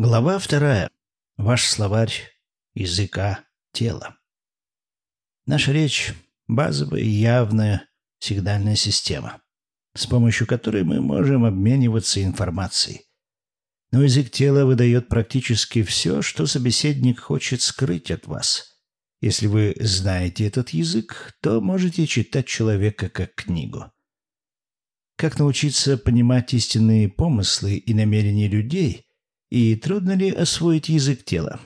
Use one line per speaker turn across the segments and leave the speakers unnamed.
Глава вторая. Ваш словарь языка тела. Наша речь – базовая и явная сигнальная система, с помощью которой мы можем обмениваться информацией. Но язык тела выдает практически все, что собеседник хочет скрыть от вас. Если вы знаете этот язык, то можете читать человека как книгу. Как научиться понимать истинные помыслы и намерения людей – и трудно ли освоить язык тела?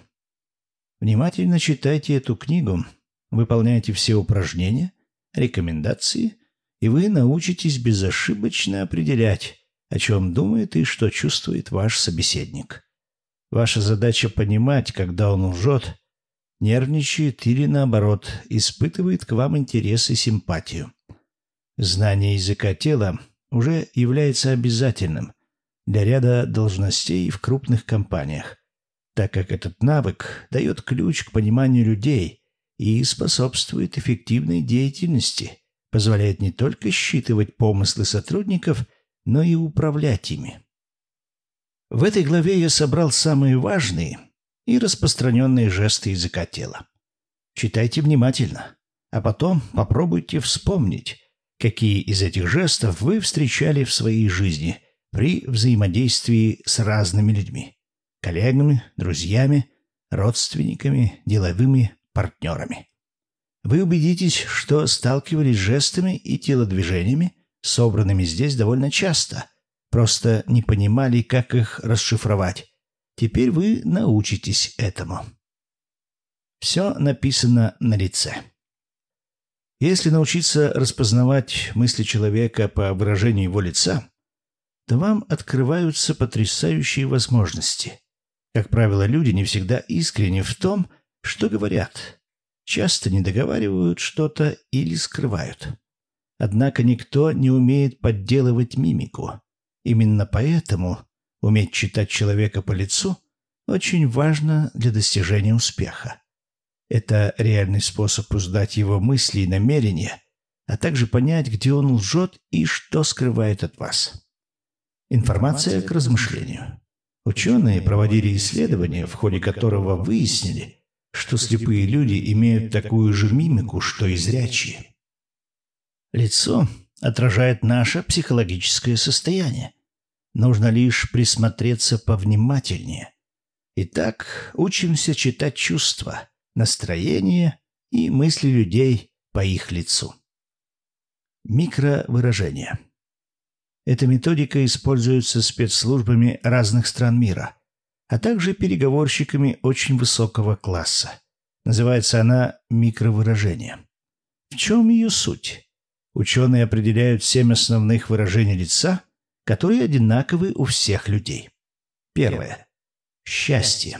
Внимательно читайте эту книгу, выполняйте все упражнения, рекомендации, и вы научитесь безошибочно определять, о чем думает и что чувствует ваш собеседник. Ваша задача понимать, когда он лжет, нервничает или, наоборот, испытывает к вам интерес и симпатию. Знание языка тела уже является обязательным – для ряда должностей в крупных компаниях, так как этот навык дает ключ к пониманию людей и способствует эффективной деятельности, позволяет не только считывать помыслы сотрудников, но и управлять ими. В этой главе я собрал самые важные и распространенные жесты языка тела. Читайте внимательно, а потом попробуйте вспомнить, какие из этих жестов вы встречали в своей жизни – при взаимодействии с разными людьми – коллегами, друзьями, родственниками, деловыми партнерами. Вы убедитесь, что сталкивались с жестами и телодвижениями, собранными здесь довольно часто, просто не понимали, как их расшифровать. Теперь вы научитесь этому. Все написано на лице. Если научиться распознавать мысли человека по выражению его лица, то вам открываются потрясающие возможности. Как правило, люди не всегда искренни в том, что говорят. Часто не договаривают что-то или скрывают. Однако никто не умеет подделывать мимику. Именно поэтому уметь читать человека по лицу очень важно для достижения успеха. Это реальный способ узнать его мысли и намерения, а также понять, где он лжет и что скрывает от вас. Информация к размышлению. Ученые проводили исследование, в ходе которого выяснили, что слепые люди имеют такую же мимику, что и зрячие. Лицо отражает наше психологическое состояние. Нужно лишь присмотреться повнимательнее. Итак, учимся читать чувства, настроение и мысли людей по их лицу. Микровыражение. Эта методика используется спецслужбами разных стран мира, а также переговорщиками очень высокого класса. Называется она микровыражение. В чем ее суть? Ученые определяют семь основных выражений лица, которые одинаковы у всех людей. Первое. Счастье.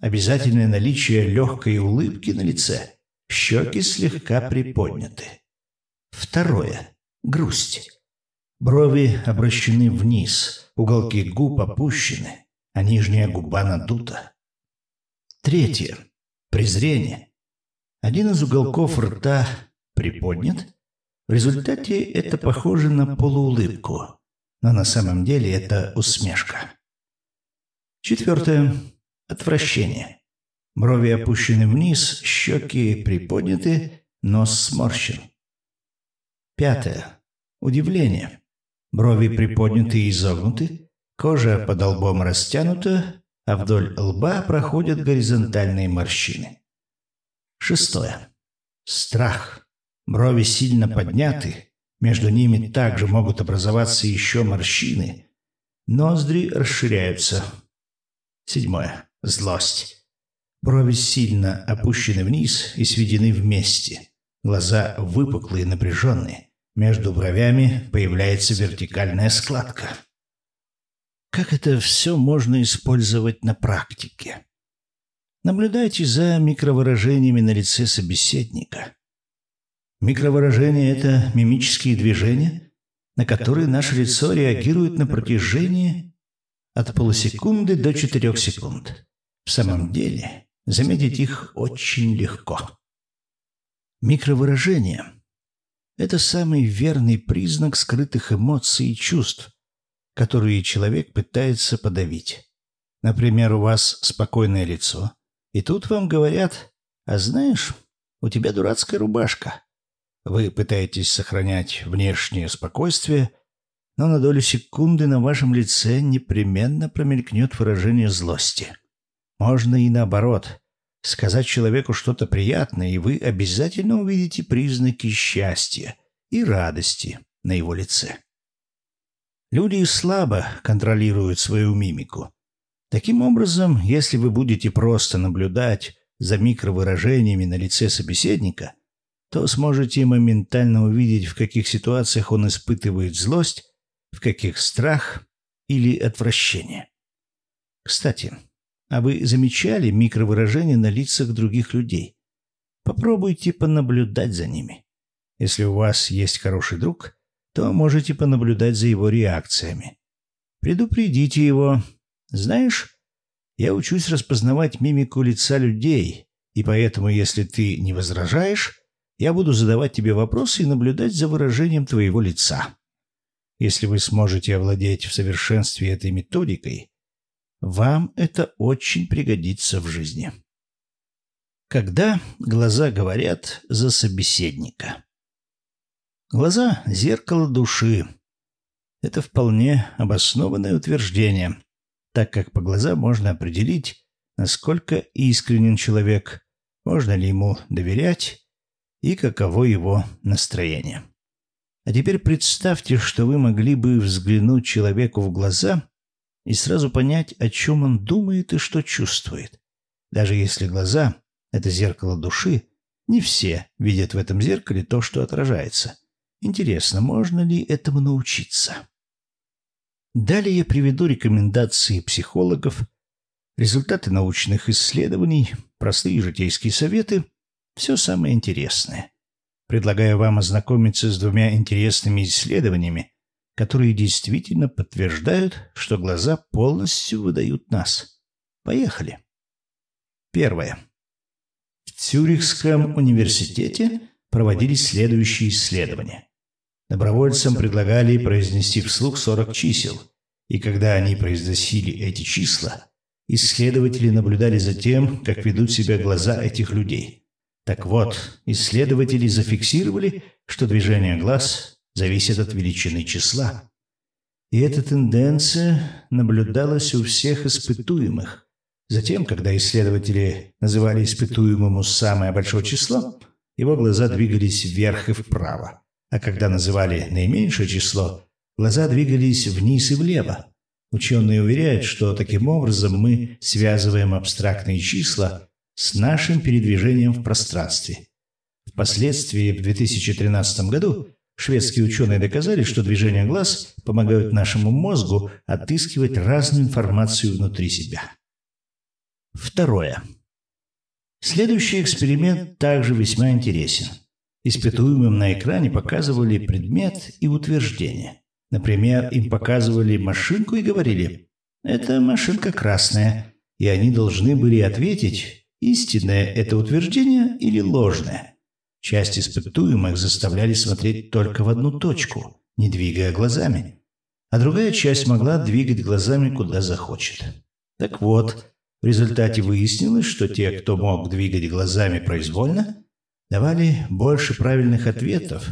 Обязательное наличие легкой улыбки на лице. Щеки слегка приподняты. Второе. Грусть. Брови обращены вниз, уголки губ опущены, а нижняя губа надута. Третье. Презрение. Один из уголков рта приподнят. В результате это похоже на полуулыбку, но на самом деле это усмешка. Четвертое. Отвращение. Брови опущены вниз, щеки приподняты, нос сморщен. Пятое. Удивление. Брови приподняты и изогнуты, кожа под лбом растянута, а вдоль лба проходят горизонтальные морщины. Шестое. Страх. Брови сильно подняты, между ними также могут образоваться еще морщины. Ноздри расширяются. Седьмое. Злость. Брови сильно опущены вниз и сведены вместе. Глаза выпуклые напряженные. Между бровями появляется вертикальная складка. Как это все можно использовать на практике? Наблюдайте за микровыражениями на лице собеседника. Микровыражения – это мимические движения, на которые наше лицо реагирует на протяжении от полусекунды до четырех секунд. В самом деле, заметить их очень легко. Микровыражения это самый верный признак скрытых эмоций и чувств, которые человек пытается подавить. Например, у вас спокойное лицо, и тут вам говорят, а знаешь, у тебя дурацкая рубашка. Вы пытаетесь сохранять внешнее спокойствие, но на долю секунды на вашем лице непременно промелькнет выражение злости. Можно и наоборот. Сказать человеку что-то приятное, и вы обязательно увидите признаки счастья и радости на его лице. Люди слабо контролируют свою мимику. Таким образом, если вы будете просто наблюдать за микровыражениями на лице собеседника, то сможете моментально увидеть, в каких ситуациях он испытывает злость, в каких страх или отвращение. Кстати, а вы замечали микровыражения на лицах других людей? Попробуйте понаблюдать за ними. Если у вас есть хороший друг, то можете понаблюдать за его реакциями. Предупредите его. Знаешь, я учусь распознавать мимику лица людей, и поэтому, если ты не возражаешь, я буду задавать тебе вопросы и наблюдать за выражением твоего лица. Если вы сможете овладеть в совершенстве этой методикой, вам это очень пригодится в жизни. Когда глаза говорят за собеседника. Глаза – зеркало души. Это вполне обоснованное утверждение, так как по глазам можно определить, насколько искренен человек, можно ли ему доверять и каково его настроение. А теперь представьте, что вы могли бы взглянуть человеку в глаза и сразу понять, о чем он думает и что чувствует. Даже если глаза — это зеркало души, не все видят в этом зеркале то, что отражается. Интересно, можно ли этому научиться? Далее я приведу рекомендации психологов, результаты научных исследований, простые житейские советы все самое интересное. Предлагаю вам ознакомиться с двумя интересными исследованиями, которые действительно подтверждают, что глаза полностью выдают нас. Поехали. Первое. В Цюрихском университете проводились следующие исследования. Добровольцам предлагали произнести вслух 40 чисел, и когда они произносили эти числа, исследователи наблюдали за тем, как ведут себя глаза этих людей – так вот, исследователи зафиксировали, что движение глаз зависит от величины числа. И эта тенденция наблюдалась у всех испытуемых. Затем, когда исследователи называли испытуемому самое большое число, его глаза двигались вверх и вправо. А когда называли наименьшее число, глаза двигались вниз и влево. Ученые уверяют, что таким образом мы связываем абстрактные числа с нашим передвижением в пространстве. Впоследствии, в 2013 году, шведские ученые доказали, что движения глаз помогают нашему мозгу отыскивать разную информацию внутри себя. Второе. Следующий эксперимент также весьма интересен. Испытуемым на экране показывали предмет и утверждение. Например, им показывали машинку и говорили «Это машинка красная», и они должны были ответить истинное это утверждение или ложное. Часть испытуемых заставляли смотреть только в одну точку, не двигая глазами, а другая часть могла двигать глазами куда захочет. Так вот, в результате выяснилось, что те, кто мог двигать глазами произвольно, давали больше правильных ответов,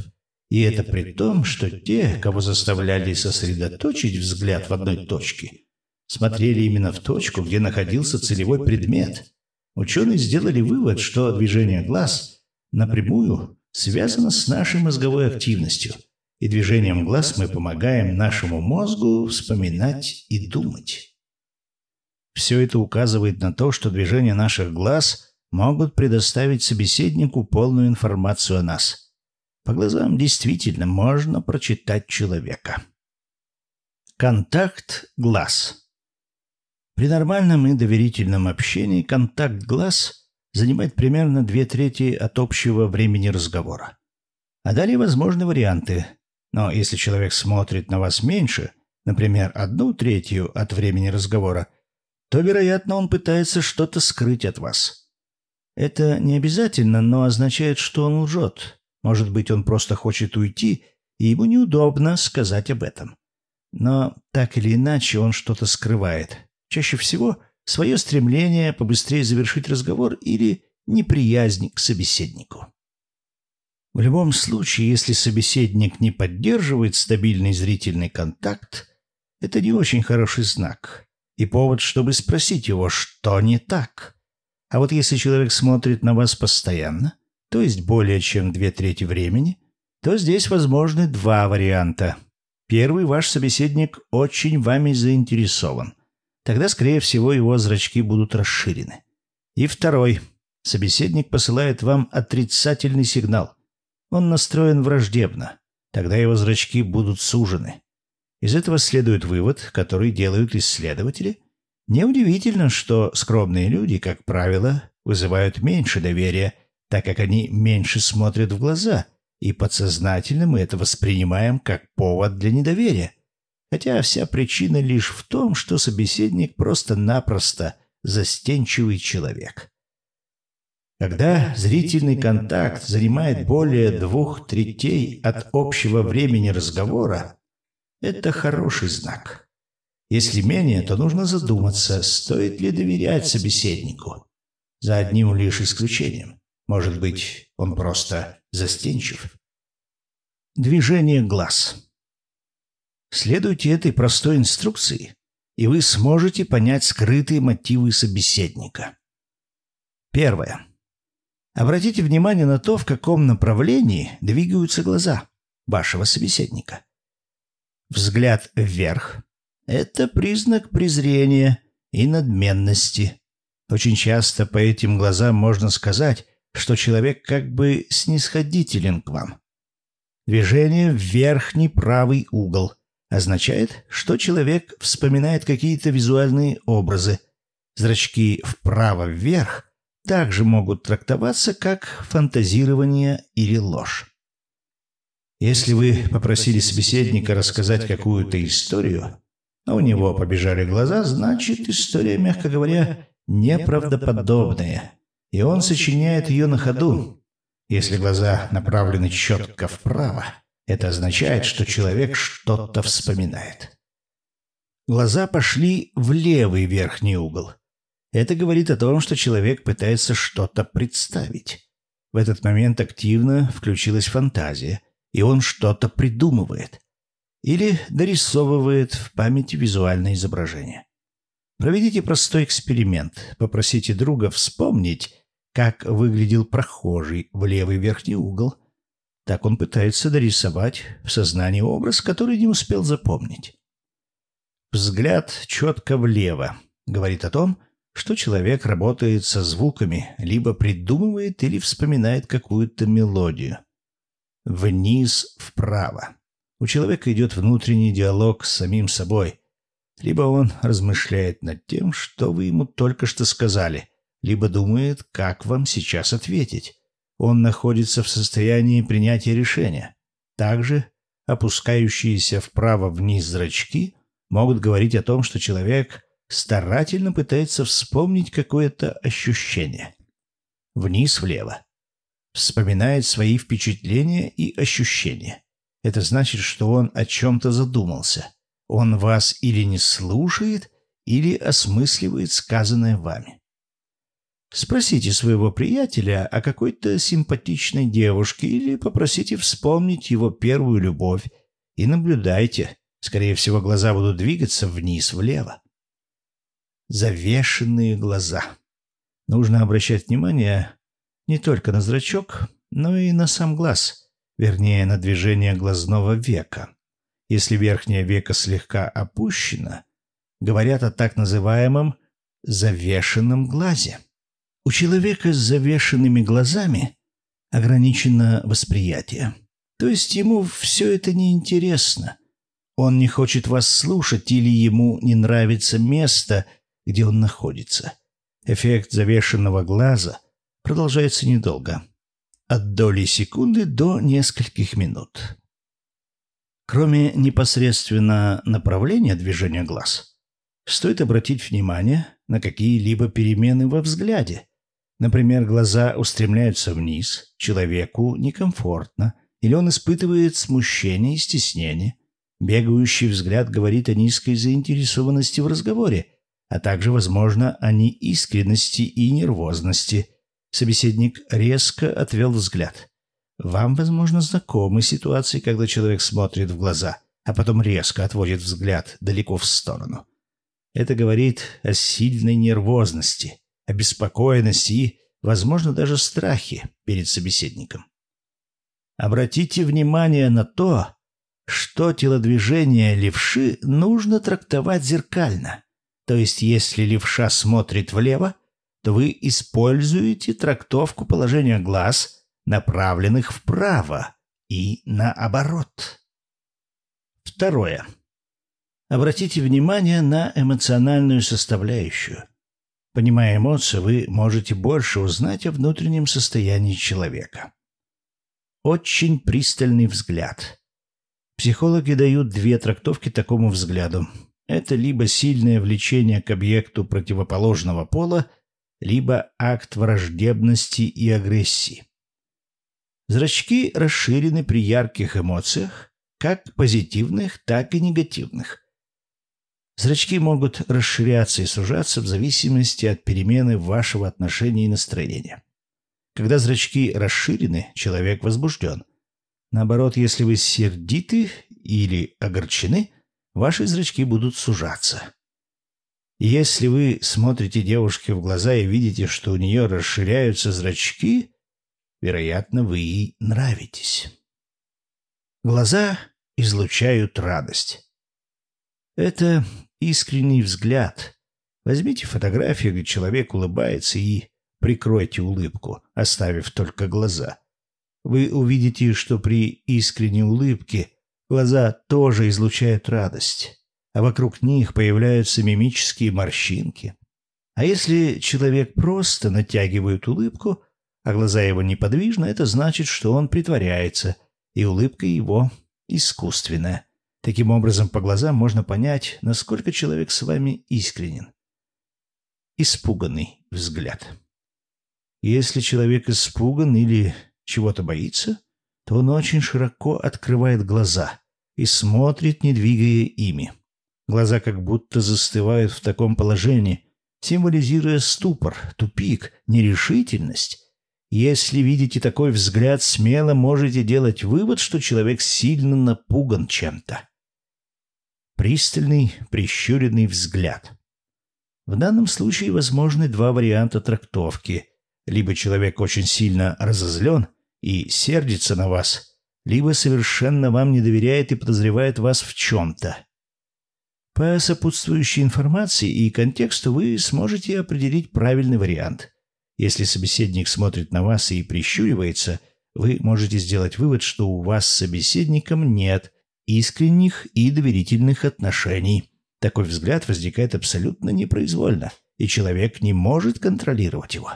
и это при том, что те, кого заставляли сосредоточить взгляд в одной точке, смотрели именно в точку, где находился целевой предмет, Ученые сделали вывод, что движение глаз напрямую связано с нашей мозговой активностью, и движением глаз мы помогаем нашему мозгу вспоминать и думать. Все это указывает на то, что движения наших глаз могут предоставить собеседнику полную информацию о нас. По глазам действительно можно прочитать человека. Контакт глаз. При нормальном и доверительном общении контакт глаз занимает примерно две трети от общего времени разговора. А далее возможны варианты. Но если человек смотрит на вас меньше, например, одну третью от времени разговора, то, вероятно, он пытается что-то скрыть от вас. Это не обязательно, но означает, что он лжет. Может быть, он просто хочет уйти, и ему неудобно сказать об этом. Но так или иначе он что-то скрывает, Чаще всего свое стремление побыстрее завершить разговор или неприязнь к собеседнику. В любом случае, если собеседник не поддерживает стабильный зрительный контакт, это не очень хороший знак и повод, чтобы спросить его, что не так. А вот если человек смотрит на вас постоянно, то есть более чем две трети времени, то здесь возможны два варианта. Первый, ваш собеседник очень вами заинтересован. Тогда, скорее всего, его зрачки будут расширены. И второй, собеседник посылает вам отрицательный сигнал. Он настроен враждебно. Тогда его зрачки будут сужены. Из этого следует вывод, который делают исследователи. Неудивительно, что скромные люди, как правило, вызывают меньше доверия, так как они меньше смотрят в глаза, и подсознательно мы это воспринимаем как повод для недоверия. Хотя вся причина лишь в том, что собеседник просто-напросто застенчивый человек. Когда зрительный контакт занимает более двух третей от общего времени разговора, это хороший знак. Если менее, то нужно задуматься, стоит ли доверять собеседнику. За одним лишь исключением. Может быть, он просто застенчив. Движение глаз. Следуйте этой простой инструкции, и вы сможете понять скрытые мотивы собеседника. Первое. Обратите внимание на то, в каком направлении двигаются глаза вашего собеседника. Взгляд вверх – это признак презрения и надменности. Очень часто по этим глазам можно сказать, что человек как бы снисходителен к вам. Движение в верхний правый угол означает, что человек вспоминает какие-то визуальные образы. Зрачки вправо-вверх также могут трактоваться как фантазирование или ложь. Если вы попросили собеседника рассказать какую-то историю, а у него побежали глаза, значит, история, мягко говоря, неправдоподобная, и он сочиняет ее на ходу. Если глаза направлены четко вправо, это означает, что человек что-то вспоминает. Глаза пошли в левый верхний угол. Это говорит о том, что человек пытается что-то представить. В этот момент активно включилась фантазия – и он что-то придумывает или дорисовывает в памяти визуальное изображение. Проведите простой эксперимент. Попросите друга вспомнить, как выглядел прохожий в левый верхний угол. Так он пытается дорисовать в сознании образ, который не успел запомнить. Взгляд четко влево говорит о том, что человек работает со звуками, либо придумывает или вспоминает какую-то мелодию вниз вправо. У человека идет внутренний диалог с самим собой. Либо он размышляет над тем, что вы ему только что сказали, либо думает, как вам сейчас ответить. Он находится в состоянии принятия решения. Также опускающиеся вправо-вниз зрачки могут говорить о том, что человек старательно пытается вспомнить какое-то ощущение. Вниз-влево вспоминает свои впечатления и ощущения. Это значит, что он о чем-то задумался. Он вас или не слушает, или осмысливает сказанное вами. Спросите своего приятеля о какой-то симпатичной девушке или попросите вспомнить его первую любовь и наблюдайте. Скорее всего, глаза будут двигаться вниз-влево. Завешенные глаза. Нужно обращать внимание не только на зрачок, но и на сам глаз, вернее, на движение глазного века. Если верхнее веко слегка опущено, говорят о так называемом завешенном глазе. У человека с завешенными глазами ограничено восприятие. То есть ему все это неинтересно. Он не хочет вас слушать или ему не нравится место, где он находится. Эффект завешенного глаза продолжается недолго. От доли секунды до нескольких минут. Кроме непосредственно направления движения глаз, стоит обратить внимание на какие-либо перемены во взгляде. Например, глаза устремляются вниз, человеку некомфортно, или он испытывает смущение и стеснение. Бегающий взгляд говорит о низкой заинтересованности в разговоре, а также, возможно, о неискренности и нервозности. Собеседник резко отвел взгляд. Вам, возможно, знакомы ситуации, когда человек смотрит в глаза, а потом резко отводит взгляд далеко в сторону. Это говорит о сильной нервозности, обеспокоенности и, возможно, даже страхе перед собеседником. Обратите внимание на то, что телодвижение левши нужно трактовать зеркально. То есть, если левша смотрит влево, то вы используете трактовку положения глаз, направленных вправо, и наоборот. Второе. Обратите внимание на эмоциональную составляющую. Понимая эмоции, вы можете больше узнать о внутреннем состоянии человека. Очень пристальный взгляд. Психологи дают две трактовки такому взгляду. Это либо сильное влечение к объекту противоположного пола, либо акт враждебности и агрессии. Зрачки расширены при ярких эмоциях, как позитивных, так и негативных. Зрачки могут расширяться и сужаться в зависимости от перемены вашего отношения и настроения. Когда зрачки расширены, человек возбужден. Наоборот, если вы сердиты или огорчены, ваши зрачки будут сужаться. Если вы смотрите девушке в глаза и видите, что у нее расширяются зрачки, вероятно, вы ей нравитесь. Глаза излучают радость. Это искренний взгляд. Возьмите фотографию, где человек улыбается, и прикройте улыбку, оставив только глаза. Вы увидите, что при искренней улыбке глаза тоже излучают радость, а вокруг них появляются мимические морщинки. А если человек просто натягивает улыбку, а глаза его неподвижны, это значит, что он притворяется, и улыбка его искусственная. Таким образом, по глазам можно понять, насколько человек с вами искренен. Испуганный взгляд. Если человек испуган или чего-то боится, то он очень широко открывает глаза и смотрит, не двигая ими. Глаза как будто застывают в таком положении, символизируя ступор, тупик, нерешительность. Если видите такой взгляд, смело можете делать вывод, что человек сильно напуган чем-то. Пристальный, прищуренный взгляд. В данном случае возможны два варианта трактовки. Либо человек очень сильно разозлен и сердится на вас, либо совершенно вам не доверяет и подозревает вас в чем-то. По сопутствующей информации и контексту вы сможете определить правильный вариант. Если собеседник смотрит на вас и прищуривается, вы можете сделать вывод, что у вас с собеседником нет искренних и доверительных отношений. Такой взгляд возникает абсолютно непроизвольно, и человек не может контролировать его.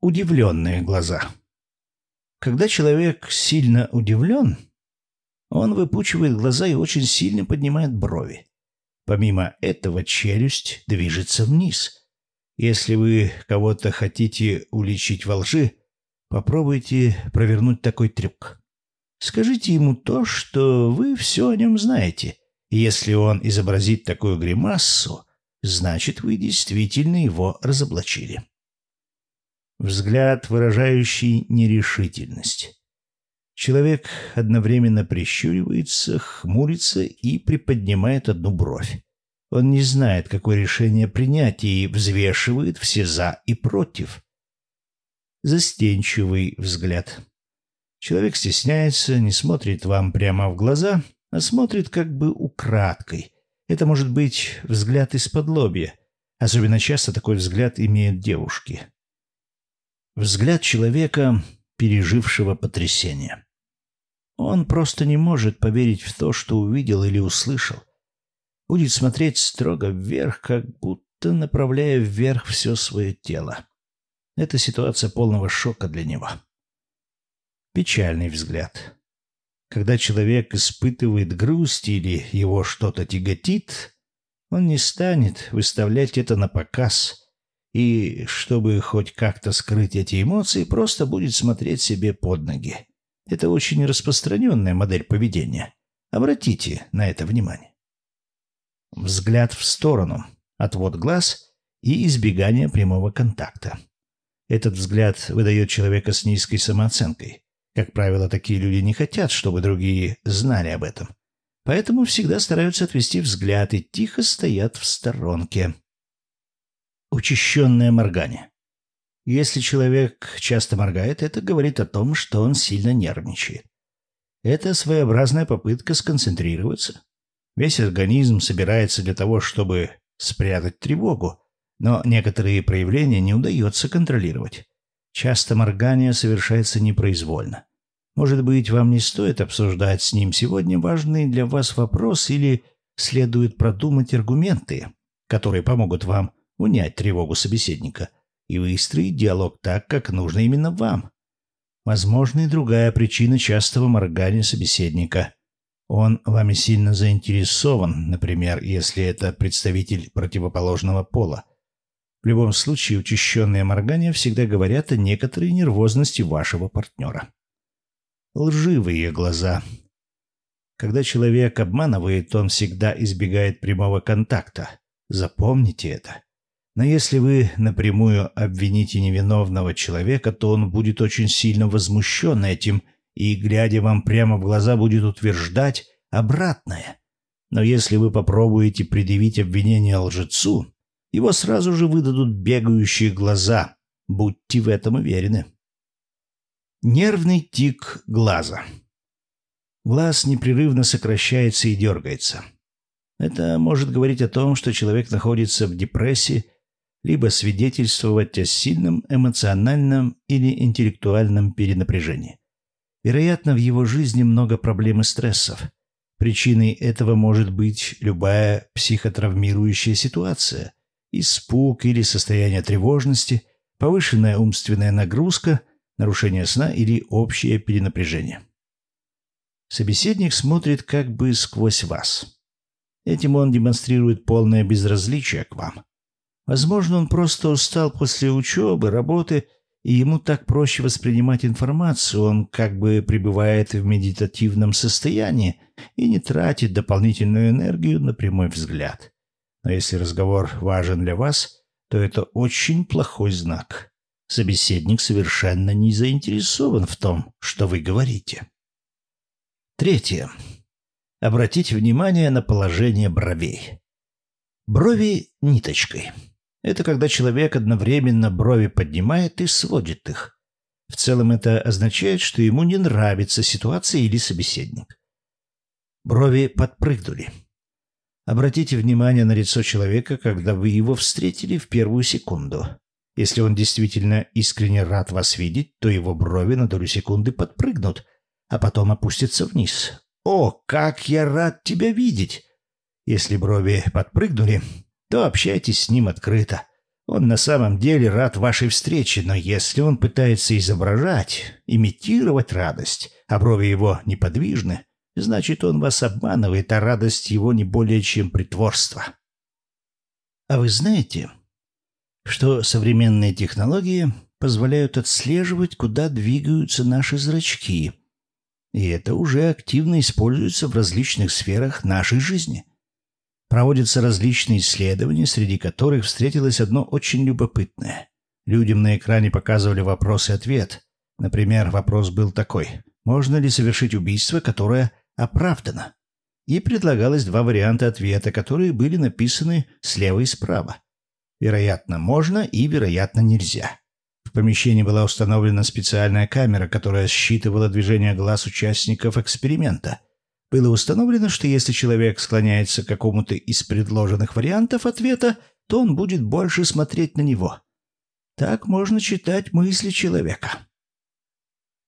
Удивленные глаза. Когда человек сильно удивлен, он выпучивает глаза и очень сильно поднимает брови. Помимо этого челюсть движется вниз. Если вы кого-то хотите уличить во лжи, попробуйте провернуть такой трюк. Скажите ему то, что вы все о нем знаете. Если он изобразит такую гримассу, значит, вы действительно его разоблачили. Взгляд, выражающий нерешительность. Человек одновременно прищуривается, хмурится и приподнимает одну бровь. Он не знает, какое решение принять, и взвешивает все «за» и «против». Застенчивый взгляд. Человек стесняется, не смотрит вам прямо в глаза, а смотрит как бы украдкой. Это может быть взгляд из-под лобья. Особенно часто такой взгляд имеют девушки. Взгляд человека, пережившего потрясение. Он просто не может поверить в то, что увидел или услышал. Будет смотреть строго вверх, как будто направляя вверх все свое тело. Это ситуация полного шока для него. Печальный взгляд. Когда человек испытывает грусть или его что-то тяготит, он не станет выставлять это на показ, и, чтобы хоть как-то скрыть эти эмоции, просто будет смотреть себе под ноги. Это очень распространенная модель поведения. Обратите на это внимание. Взгляд в сторону. отвод глаз и избегание прямого контакта. Этот взгляд выдает человека с низкой самооценкой. Как правило, такие люди не хотят, чтобы другие знали об этом. Поэтому всегда стараются отвести взгляд и тихо стоят в сторонке. Учащенное моргание. Если человек часто моргает, это говорит о том, что он сильно нервничает. Это своеобразная попытка сконцентрироваться. Весь организм собирается для того, чтобы спрятать тревогу, но некоторые проявления не удается контролировать. Часто моргание совершается непроизвольно. Может быть, вам не стоит обсуждать с ним сегодня важный для вас вопрос или следует продумать аргументы, которые помогут вам унять тревогу собеседника и выстроить диалог так, как нужно именно вам. Возможно, и другая причина частого моргания собеседника. Он вами сильно заинтересован, например, если это представитель противоположного пола. В любом случае, учащенные моргания всегда говорят о некоторой нервозности вашего партнера. Лживые глаза. Когда человек обманывает, он всегда избегает прямого контакта. Запомните это. Но если вы напрямую обвините невиновного человека, то он будет очень сильно возмущен этим и, глядя вам прямо в глаза, будет утверждать обратное. Но если вы попробуете предъявить обвинение лжецу, его сразу же выдадут бегающие глаза. Будьте в этом уверены. Нервный тик глаза. Глаз непрерывно сокращается и дергается. Это может говорить о том, что человек находится в депрессии, либо свидетельствовать о сильном эмоциональном или интеллектуальном перенапряжении. Вероятно, в его жизни много проблем и стрессов. Причиной этого может быть любая психотравмирующая ситуация, испуг или состояние тревожности, повышенная умственная нагрузка, нарушение сна или общее перенапряжение. Собеседник смотрит как бы сквозь вас. Этим он демонстрирует полное безразличие к вам. Возможно, он просто устал после учебы, работы, и ему так проще воспринимать информацию, он как бы пребывает в медитативном состоянии и не тратит дополнительную энергию на прямой взгляд. Но если разговор важен для вас, то это очень плохой знак. Собеседник совершенно не заинтересован в том, что вы говорите. Третье. Обратите внимание на положение бровей. Брови ниточкой. Это когда человек одновременно брови поднимает и сводит их. В целом это означает, что ему не нравится ситуация или собеседник. Брови подпрыгнули. Обратите внимание на лицо человека, когда вы его встретили в первую секунду. Если он действительно искренне рад вас видеть, то его брови на долю секунды подпрыгнут, а потом опустятся вниз. «О, как я рад тебя видеть!» Если брови подпрыгнули, то общайтесь с ним открыто. Он на самом деле рад вашей встрече, но если он пытается изображать, имитировать радость, а брови его неподвижны, значит, он вас обманывает, а радость его не более чем притворство. А вы знаете, что современные технологии позволяют отслеживать, куда двигаются наши зрачки, и это уже активно используется в различных сферах нашей жизни. Проводятся различные исследования, среди которых встретилось одно очень любопытное. Людям на экране показывали вопрос и ответ. Например, вопрос был такой. Можно ли совершить убийство, которое оправдано? И предлагалось два варианта ответа, которые были написаны слева и справа. Вероятно, можно и, вероятно, нельзя. В помещении была установлена специальная камера, которая считывала движение глаз участников эксперимента – было установлено, что если человек склоняется к какому-то из предложенных вариантов ответа, то он будет больше смотреть на него. Так можно читать мысли человека.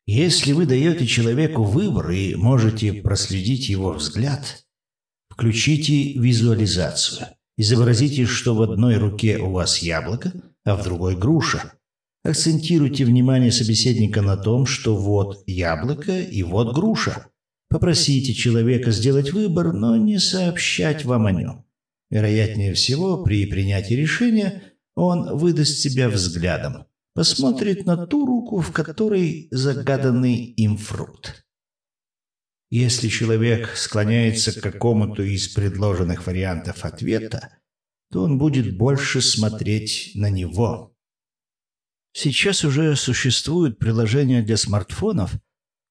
Если вы даете человеку выбор и можете проследить его взгляд, включите визуализацию. Изобразите, что в одной руке у вас яблоко, а в другой груша. Акцентируйте внимание собеседника на том, что вот яблоко и вот груша. Попросите человека сделать выбор, но не сообщать вам о нем. Вероятнее всего, при принятии решения он выдаст себя взглядом, посмотрит на ту руку, в которой загаданный им фрукт. Если человек склоняется к какому-то из предложенных вариантов ответа, то он будет больше смотреть на него. Сейчас уже существуют приложения для смартфонов,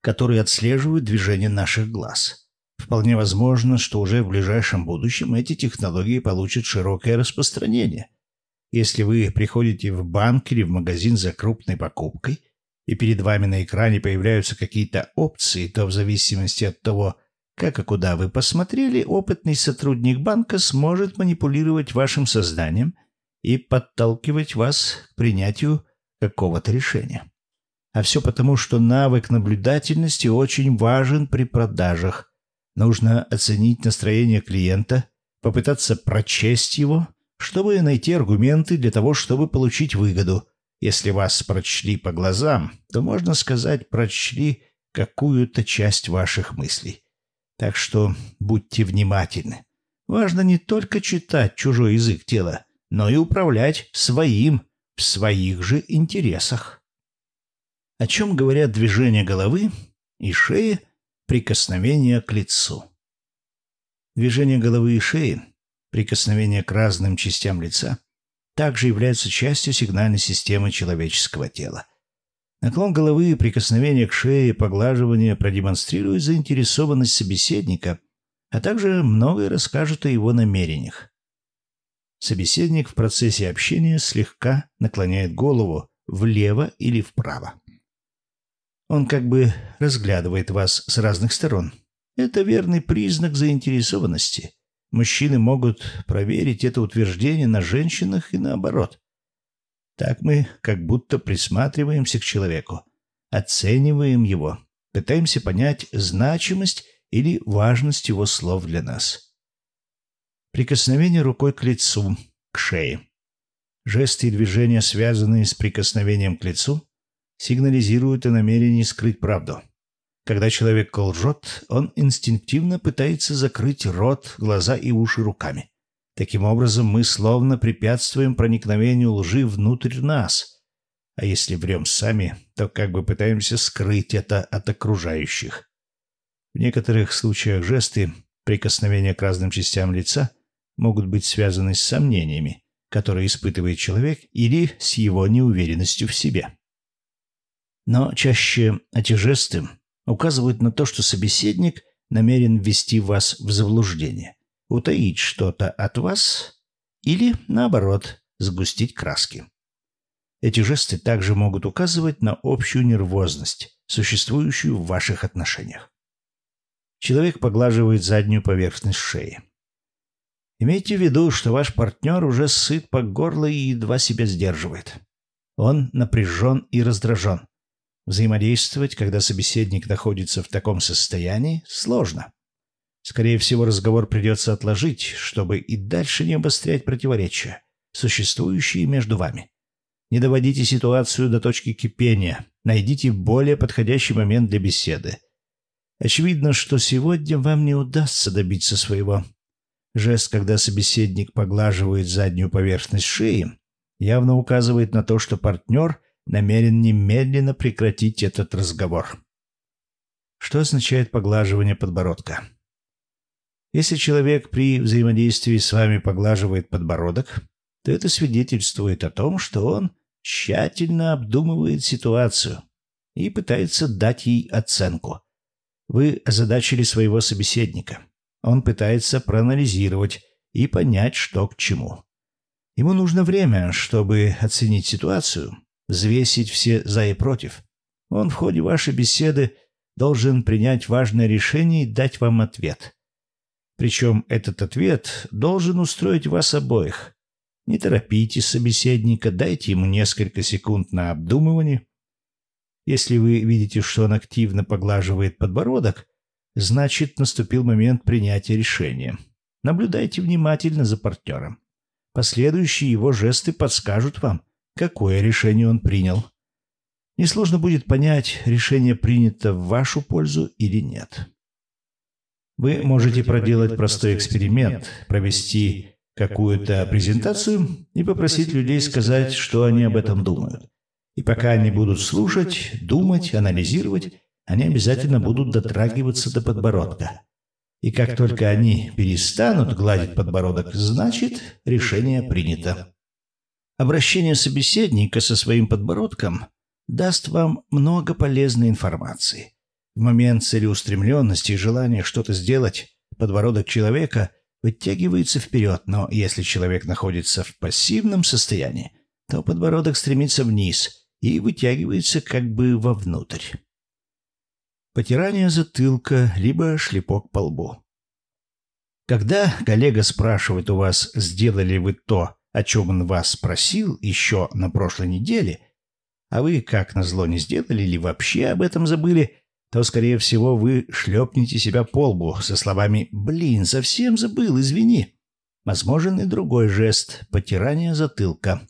которые отслеживают движение наших глаз. Вполне возможно, что уже в ближайшем будущем эти технологии получат широкое распространение. Если вы приходите в банк или в магазин за крупной покупкой, и перед вами на экране появляются какие-то опции, то в зависимости от того, как и куда вы посмотрели, опытный сотрудник банка сможет манипулировать вашим сознанием и подталкивать вас к принятию какого-то решения. А все потому, что навык наблюдательности очень важен при продажах. Нужно оценить настроение клиента, попытаться прочесть его, чтобы найти аргументы для того, чтобы получить выгоду. Если вас прочли по глазам, то, можно сказать, прочли какую-то часть ваших мыслей. Так что будьте внимательны. Важно не только читать чужой язык тела, но и управлять своим в своих же интересах. О чем говорят движения головы и шеи, прикосновение к лицу. Движение головы и шеи, прикосновение к разным частям лица, также являются частью сигнальной системы человеческого тела. Наклон головы, прикосновение к шее, поглаживание продемонстрируют заинтересованность собеседника, а также многое расскажут о его намерениях. Собеседник в процессе общения слегка наклоняет голову влево или вправо. Он как бы разглядывает вас с разных сторон. Это верный признак заинтересованности. Мужчины могут проверить это утверждение на женщинах и наоборот. Так мы как будто присматриваемся к человеку, оцениваем его, пытаемся понять значимость или важность его слов для нас. Прикосновение рукой к лицу, к шее. Жесты и движения, связанные с прикосновением к лицу, сигнализируют о намерении скрыть правду. Когда человек лжет, он инстинктивно пытается закрыть рот, глаза и уши руками. Таким образом, мы словно препятствуем проникновению лжи внутрь нас. А если врем сами, то как бы пытаемся скрыть это от окружающих. В некоторых случаях жесты, прикосновения к разным частям лица – могут быть связаны с сомнениями, которые испытывает человек, или с его неуверенностью в себе. Но чаще эти жесты указывают на то, что собеседник намерен ввести вас в заблуждение, утаить что-то от вас или, наоборот, сгустить краски. Эти жесты также могут указывать на общую нервозность, существующую в ваших отношениях. Человек поглаживает заднюю поверхность шеи. Имейте в виду, что ваш партнер уже сыт по горло и едва себя сдерживает. Он напряжен и раздражен. Взаимодействовать, когда собеседник находится в таком состоянии, сложно. Скорее всего, разговор придется отложить, чтобы и дальше не обострять противоречия, существующие между вами. Не доводите ситуацию до точки кипения. Найдите более подходящий момент для беседы. Очевидно, что сегодня вам не удастся добиться своего. Жест, когда собеседник поглаживает заднюю поверхность шеи, явно указывает на то, что партнер намерен немедленно прекратить этот разговор. Что означает поглаживание подбородка? Если человек при взаимодействии с вами поглаживает подбородок, то это свидетельствует о том, что он тщательно обдумывает ситуацию и пытается дать ей оценку. Вы озадачили своего собеседника. Он пытается проанализировать и понять, что к чему. Ему нужно время, чтобы оценить ситуацию, взвесить все «за» и «против». Он в ходе вашей беседы должен принять важное решение и дать вам ответ. Причем этот ответ должен устроить вас обоих. Не торопите собеседника, дайте ему несколько секунд на обдумывание. Если вы видите, что он активно поглаживает подбородок, Значит, наступил момент принятия решения. Наблюдайте внимательно за партнером. Последующие его жесты подскажут вам, какое решение он принял. Несложно будет понять, решение принято в вашу пользу или нет. Вы можете проделать простой эксперимент, провести какую-то презентацию и попросить людей сказать, что они об этом думают. И пока они будут слушать, думать, анализировать, они обязательно будут дотрагиваться до подбородка. И как только они перестанут гладить подбородок, значит, решение принято. Обращение собеседника со своим подбородком даст вам много полезной информации. В момент целеустремленности и желания что-то сделать, подбородок человека вытягивается вперед, но если человек находится в пассивном состоянии, то подбородок стремится вниз и вытягивается как бы вовнутрь. Потирание затылка, либо шлепок по лбу. Когда коллега спрашивает у вас, сделали вы то, о чем он вас спросил еще на прошлой неделе, а вы, как назло, не сделали или вообще об этом забыли, то, скорее всего, вы шлепнете себя по лбу со словами «Блин, совсем забыл, извини». Возможен и другой жест – потирание затылка.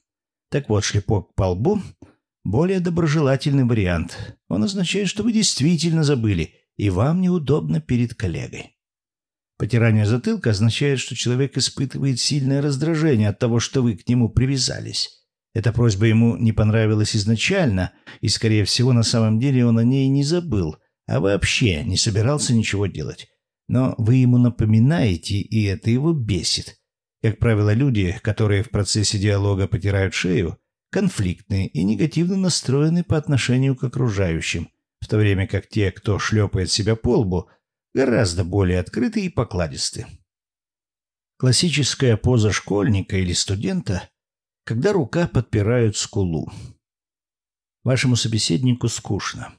Так вот, шлепок по лбу – более доброжелательный вариант. Он означает, что вы действительно забыли, и вам неудобно перед коллегой. Потирание затылка означает, что человек испытывает сильное раздражение от того, что вы к нему привязались. Эта просьба ему не понравилась изначально, и, скорее всего, на самом деле он о ней не забыл, а вообще не собирался ничего делать. Но вы ему напоминаете, и это его бесит. Как правило, люди, которые в процессе диалога потирают шею, конфликтные и негативно настроены по отношению к окружающим, в то время как те, кто шлепает себя по лбу – гораздо более открыты и покладисты. Классическая поза школьника или студента, когда рука подпирает скулу. Вашему собеседнику скучно.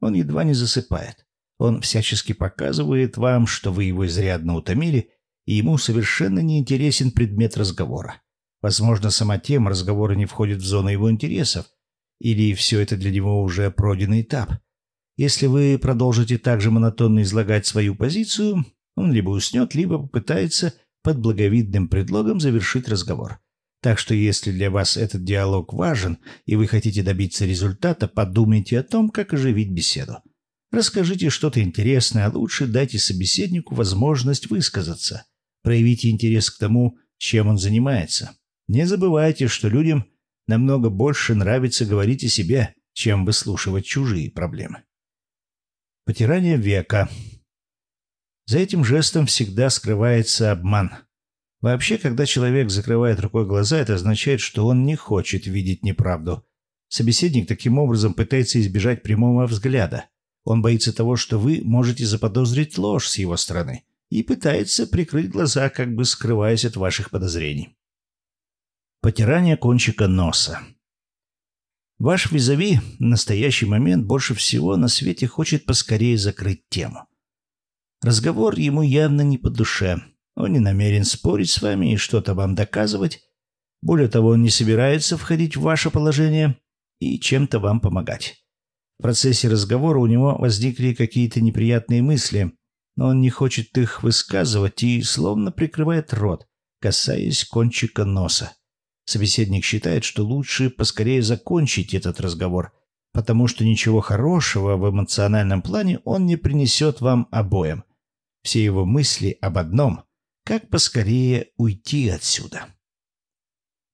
Он едва не засыпает. Он всячески показывает вам, что вы его изрядно утомили, и ему совершенно не интересен предмет разговора. Возможно, сама тема разговора не входит в зону его интересов, или все это для него уже пройденный этап – если вы продолжите также монотонно излагать свою позицию, он либо уснет, либо попытается под благовидным предлогом завершить разговор. Так что если для вас этот диалог важен и вы хотите добиться результата, подумайте о том, как оживить беседу. Расскажите что-то интересное, а лучше дайте собеседнику возможность высказаться. Проявите интерес к тому, чем он занимается. Не забывайте, что людям намного больше нравится говорить о себе, чем выслушивать чужие проблемы. Потирание века. За этим жестом всегда скрывается обман. Вообще, когда человек закрывает рукой глаза, это означает, что он не хочет видеть неправду. Собеседник таким образом пытается избежать прямого взгляда. Он боится того, что вы можете заподозрить ложь с его стороны и пытается прикрыть глаза, как бы скрываясь от ваших подозрений. Потирание кончика носа. Ваш визави в настоящий момент больше всего на свете хочет поскорее закрыть тему. Разговор ему явно не по душе. Он не намерен спорить с вами и что-то вам доказывать. Более того, он не собирается входить в ваше положение и чем-то вам помогать. В процессе разговора у него возникли какие-то неприятные мысли, но он не хочет их высказывать и словно прикрывает рот, касаясь кончика носа. Собеседник считает, что лучше поскорее закончить этот разговор, потому что ничего хорошего в эмоциональном плане он не принесет вам обоим. Все его мысли об одном – как поскорее уйти отсюда.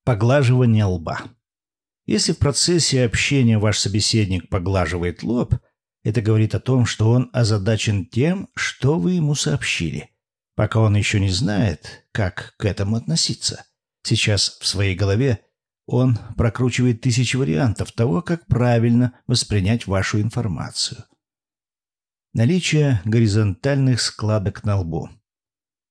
Поглаживание лба. Если в процессе общения ваш собеседник поглаживает лоб, это говорит о том, что он озадачен тем, что вы ему сообщили, пока он еще не знает, как к этому относиться. Сейчас в своей голове он прокручивает тысячи вариантов того, как правильно воспринять вашу информацию. Наличие горизонтальных складок на лбу.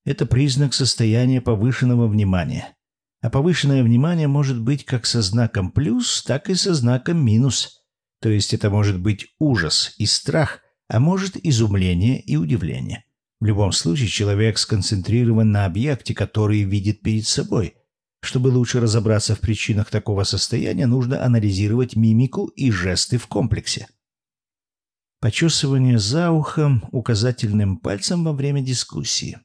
Это признак состояния повышенного внимания. А повышенное внимание может быть как со знаком плюс, так и со знаком минус. То есть это может быть ужас и страх, а может изумление и удивление. В любом случае человек сконцентрирован на объекте, который видит перед собой – чтобы лучше разобраться в причинах такого состояния, нужно анализировать мимику и жесты в комплексе. Почесывание за ухом указательным пальцем во время дискуссии.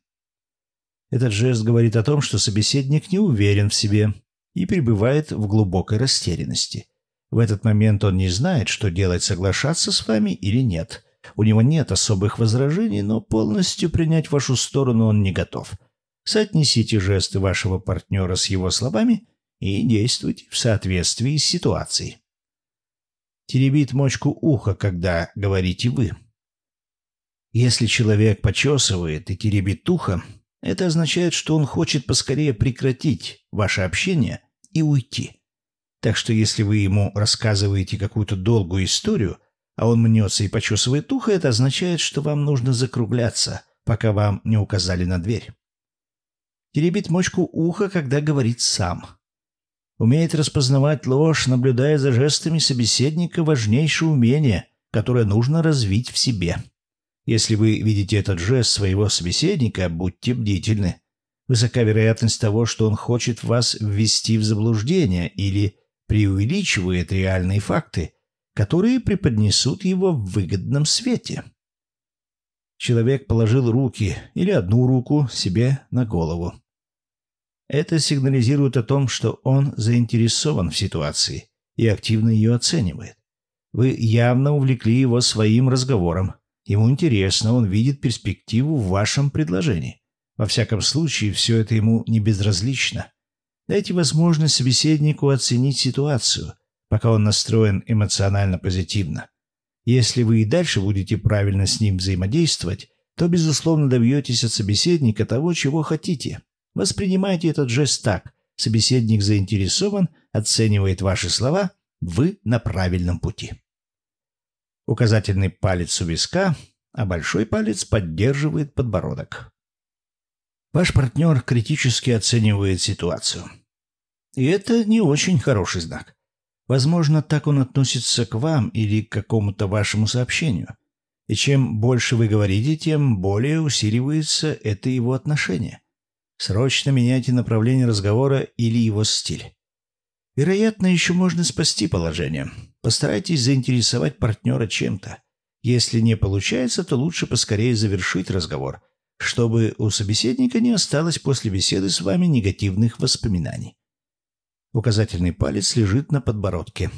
Этот жест говорит о том, что собеседник не уверен в себе и пребывает в глубокой растерянности. В этот момент он не знает, что делать, соглашаться с вами или нет. У него нет особых возражений, но полностью принять вашу сторону он не готов – Соотнесите жесты вашего партнера с его словами и действуйте в соответствии с ситуацией. Теребит мочку уха, когда говорите вы. Если человек почесывает и теребит ухо, это означает, что он хочет поскорее прекратить ваше общение и уйти. Так что если вы ему рассказываете какую-то долгую историю, а он мнется и почесывает ухо, это означает, что вам нужно закругляться, пока вам не указали на дверь. Теребит мочку уха, когда говорит сам. Умеет распознавать ложь, наблюдая за жестами собеседника, важнейшее умение, которое нужно развить в себе. Если вы видите этот жест своего собеседника, будьте бдительны. Высока вероятность того, что он хочет вас ввести в заблуждение или преувеличивает реальные факты, которые преподнесут его в выгодном свете. Человек положил руки или одну руку себе на голову. Это сигнализирует о том, что он заинтересован в ситуации и активно ее оценивает. Вы явно увлекли его своим разговором. Ему интересно, он видит перспективу в вашем предложении. Во всяком случае, все это ему не безразлично. Дайте возможность собеседнику оценить ситуацию, пока он настроен эмоционально позитивно. Если вы и дальше будете правильно с ним взаимодействовать, то, безусловно, добьетесь от собеседника того, чего хотите. Воспринимайте этот жест так. Собеседник заинтересован, оценивает ваши слова, вы на правильном пути. Указательный палец у виска, а большой палец поддерживает подбородок. Ваш партнер критически оценивает ситуацию. И это не очень хороший знак. Возможно, так он относится к вам или к какому-то вашему сообщению. И чем больше вы говорите, тем более усиливается это его отношение. Срочно меняйте направление разговора или его стиль. Вероятно, еще можно спасти положение. Постарайтесь заинтересовать партнера чем-то. Если не получается, то лучше поскорее завершить разговор, чтобы у собеседника не осталось после беседы с вами негативных воспоминаний. Указательный палец лежит на подбородке.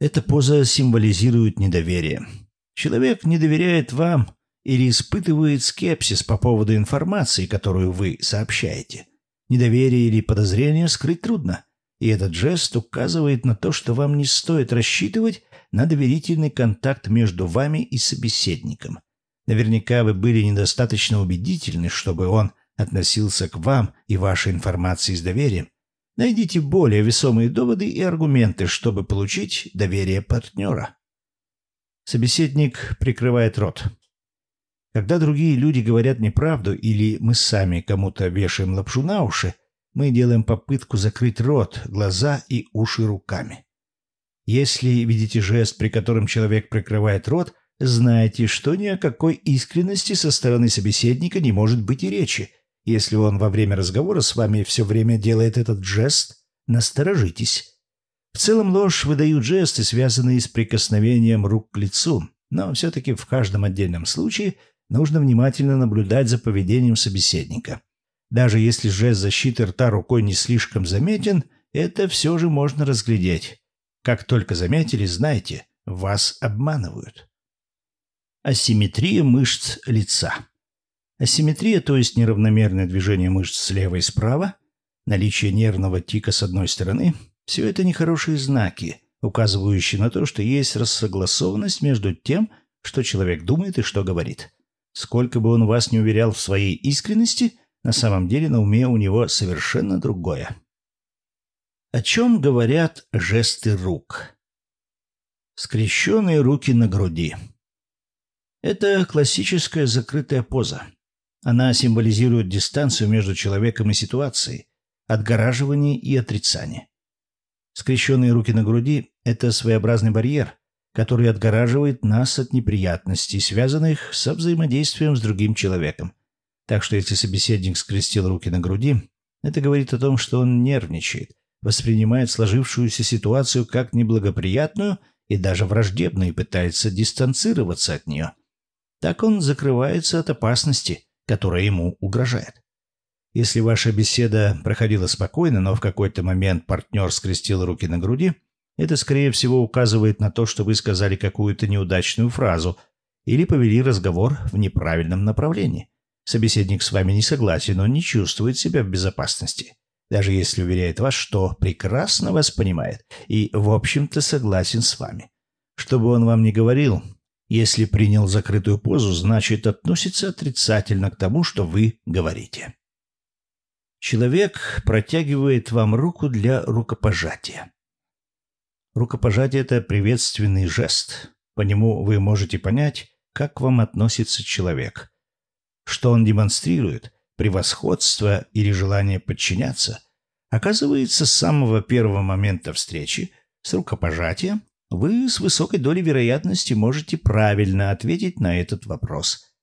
Эта поза символизирует недоверие. Человек не доверяет вам или испытывает скепсис по поводу информации, которую вы сообщаете. Недоверие или подозрение скрыть трудно, и этот жест указывает на то, что вам не стоит рассчитывать на доверительный контакт между вами и собеседником. Наверняка вы были недостаточно убедительны, чтобы он относился к вам и вашей информации с доверием. Найдите более весомые доводы и аргументы, чтобы получить доверие партнера. Собеседник прикрывает рот. Когда другие люди говорят неправду или мы сами кому-то вешаем лапшу на уши, мы делаем попытку закрыть рот, глаза и уши руками. Если видите жест, при котором человек прикрывает рот, знайте, что ни о какой искренности со стороны собеседника не может быть и речи. Если он во время разговора с вами все время делает этот жест, насторожитесь. В целом ложь выдают жесты, связанные с прикосновением рук к лицу, но все-таки в каждом отдельном случае – нужно внимательно наблюдать за поведением собеседника. Даже если жест защиты рта рукой не слишком заметен, это все же можно разглядеть. Как только заметили, знайте, вас обманывают. Асимметрия мышц лица. Асимметрия, то есть неравномерное движение мышц слева и справа, наличие нервного тика с одной стороны, все это нехорошие знаки, указывающие на то, что есть рассогласованность между тем, что человек думает и что говорит. Сколько бы он вас не уверял в своей искренности, на самом деле на уме у него совершенно другое. О чем говорят жесты рук? Скрещенные руки на груди. Это классическая закрытая поза. Она символизирует дистанцию между человеком и ситуацией, отгораживание и отрицание. Скрещенные руки на груди – это своеобразный барьер, который отгораживает нас от неприятностей, связанных со взаимодействием с другим человеком. Так что если собеседник скрестил руки на груди, это говорит о том, что он нервничает, воспринимает сложившуюся ситуацию как неблагоприятную и даже враждебную и пытается дистанцироваться от нее. Так он закрывается от опасности, которая ему угрожает. Если ваша беседа проходила спокойно, но в какой-то момент партнер скрестил руки на груди – это, скорее всего, указывает на то, что вы сказали какую-то неудачную фразу или повели разговор в неправильном направлении. Собеседник с вами не согласен, он не чувствует себя в безопасности, даже если уверяет вас, что прекрасно вас понимает и, в общем-то, согласен с вами. Что бы он вам ни говорил, Если принял закрытую позу, значит относится отрицательно к тому, что вы говорите. Человек протягивает вам руку для рукопожатия. Рукопожатие – это приветственный жест. По нему вы можете понять, как к вам относится человек. Что он демонстрирует, превосходство или желание подчиняться, оказывается с самого первого момента встречи с рукопожатием вы с высокой долей вероятности можете правильно ответить на этот вопрос.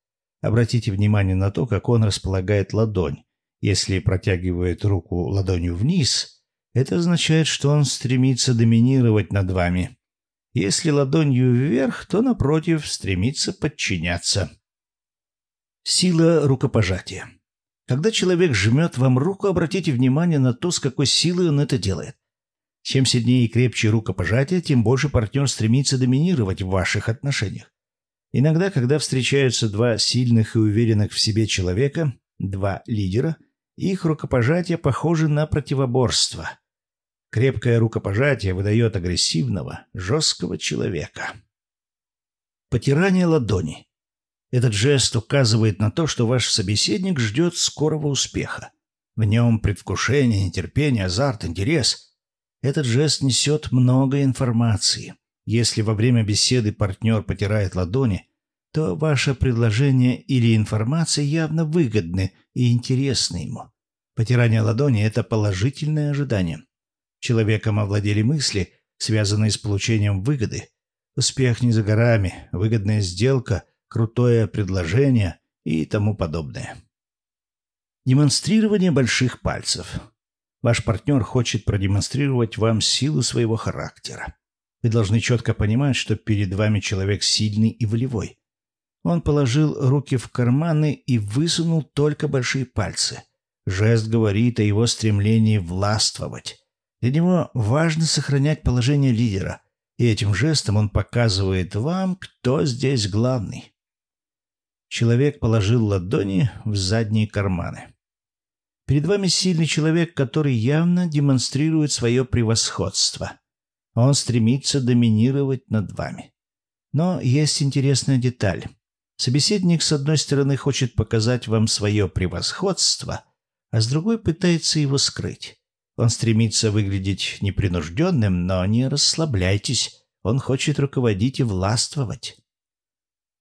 Обратите внимание на то, как он располагает ладонь. Если протягивает руку ладонью вниз – это означает, что он стремится доминировать над вами. Если ладонью вверх, то, напротив, стремится подчиняться. Сила рукопожатия. Когда человек жмет вам руку, обратите внимание на то, с какой силой он это делает. Чем сильнее и крепче рукопожатие, тем больше партнер стремится доминировать в ваших отношениях. Иногда, когда встречаются два сильных и уверенных в себе человека, два лидера – их рукопожатия похожи на противоборство. Крепкое рукопожатие выдает агрессивного, жесткого человека. Потирание ладони. Этот жест указывает на то, что ваш собеседник ждет скорого успеха. В нем предвкушение, нетерпение, азарт, интерес. Этот жест несет много информации. Если во время беседы партнер потирает ладони, то ваше предложение или информация явно выгодны и интересны ему. Потирание ладони – это положительное ожидание. Человеком овладели мысли, связанные с получением выгоды. Успех не за горами, выгодная сделка, крутое предложение и тому подобное. Демонстрирование больших пальцев. Ваш партнер хочет продемонстрировать вам силу своего характера. Вы должны четко понимать, что перед вами человек сильный и волевой. Он положил руки в карманы и высунул только большие пальцы. Жест говорит о его стремлении властвовать. Для него важно сохранять положение лидера, и этим жестом он показывает вам, кто здесь главный. Человек положил ладони в задние карманы. Перед вами сильный человек, который явно демонстрирует свое превосходство. Он стремится доминировать над вами. Но есть интересная деталь. Собеседник, с одной стороны, хочет показать вам свое превосходство, а с другой пытается его скрыть. Он стремится выглядеть непринужденным, но не расслабляйтесь. Он хочет руководить и властвовать.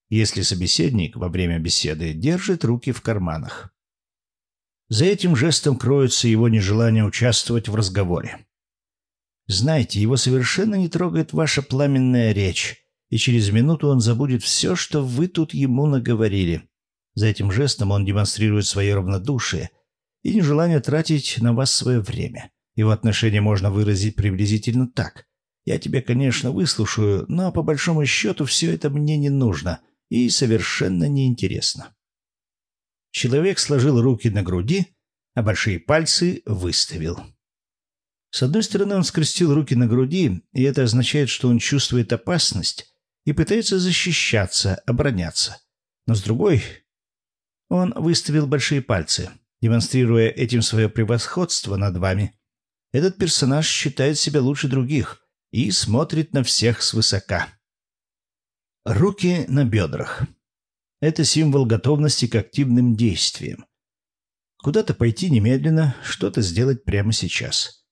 Если собеседник во время беседы держит руки в карманах. За этим жестом кроется его нежелание участвовать в разговоре. Знаете, его совершенно не трогает ваша пламенная речь и через минуту он забудет все, что вы тут ему наговорили. За этим жестом он демонстрирует свое равнодушие и нежелание тратить на вас свое время. Его отношение можно выразить приблизительно так. «Я тебя, конечно, выслушаю, но по большому счету все это мне не нужно и совершенно неинтересно». Человек сложил руки на груди, а большие пальцы выставил. С одной стороны, он скрестил руки на груди, и это означает, что он чувствует опасность, и пытается защищаться, обороняться. Но с другой, он выставил большие пальцы, демонстрируя этим свое превосходство над вами. Этот персонаж считает себя лучше других и смотрит на всех свысока. Руки на бедрах. Это символ готовности к активным действиям. Куда-то пойти немедленно, что-то сделать прямо сейчас.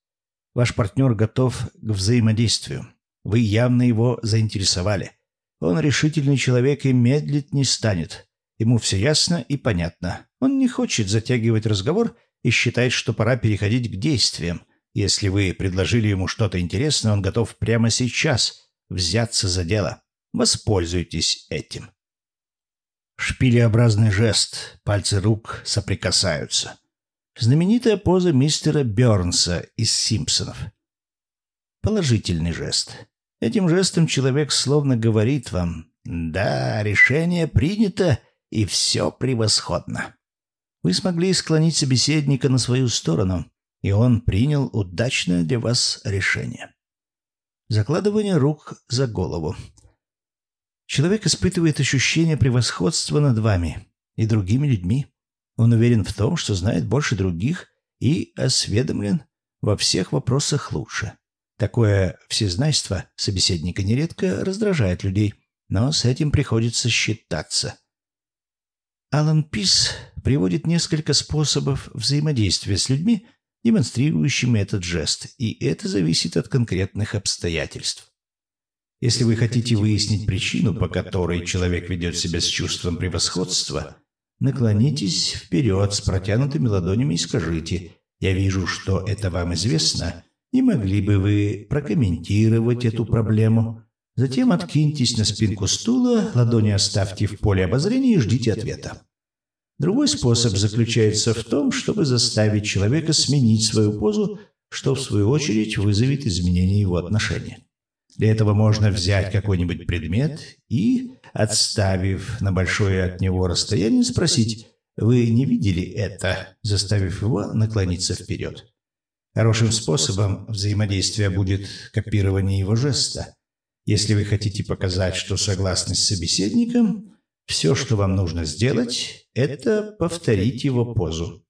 Ваш партнер готов к взаимодействию. Вы явно его заинтересовали. Он решительный человек и медлить не станет. Ему все ясно и понятно. Он не хочет затягивать разговор и считает, что пора переходить к действиям. Если вы предложили ему что-то интересное, он готов прямо сейчас взяться за дело. Воспользуйтесь этим. Шпилеобразный жест. Пальцы рук соприкасаются. Знаменитая поза мистера Бернса из «Симпсонов». Положительный жест. Этим жестом человек словно говорит вам «Да, решение принято, и все превосходно». Вы смогли склонить собеседника на свою сторону, и он принял удачное для вас решение. Закладывание рук за голову. Человек испытывает ощущение превосходства над вами и другими людьми. Он уверен в том, что знает больше других и осведомлен во всех вопросах лучше. Такое всезнайство собеседника нередко раздражает людей. но с этим приходится считаться. Алан Пис приводит несколько способов взаимодействия с людьми, демонстрирующими этот жест, и это зависит от конкретных обстоятельств. Если вы хотите выяснить причину, по которой человек ведет себя с чувством превосходства, наклонитесь вперед с протянутыми ладонями и скажите «Я вижу, что это вам известно. Не могли бы вы прокомментировать эту проблему?» Затем откиньтесь на спинку стула, ладони оставьте в поле обозрения и ждите ответа. Другой способ заключается в том, чтобы заставить человека сменить свою позу, что в свою очередь вызовет изменение его отношения. Для этого можно взять какой-нибудь предмет и, отставив на большое от него расстояние, спросить «Вы не видели это?», заставив его наклониться вперед. Хорошим способом взаимодействия будет копирование его жеста. Если вы хотите показать, что согласны с собеседником, все, что вам нужно сделать, это повторить его позу.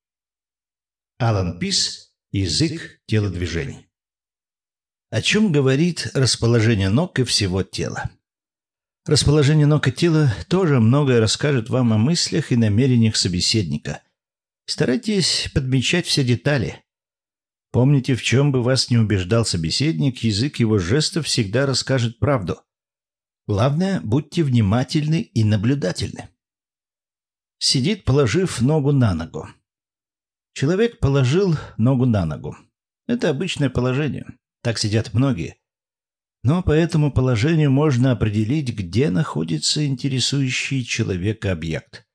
Алан Пис «Язык телодвижений». О чем говорит расположение ног и всего тела? Расположение ног и тела тоже многое расскажет вам о мыслях и намерениях собеседника. Старайтесь подмечать все детали. Помните, в чем бы вас не убеждал собеседник, язык его жестов всегда расскажет правду. Главное, будьте внимательны и наблюдательны. Сидит, положив ногу на ногу. Человек положил ногу на ногу. Это обычное положение. Так сидят многие. Но по этому положению можно определить, где находится интересующий человека объект.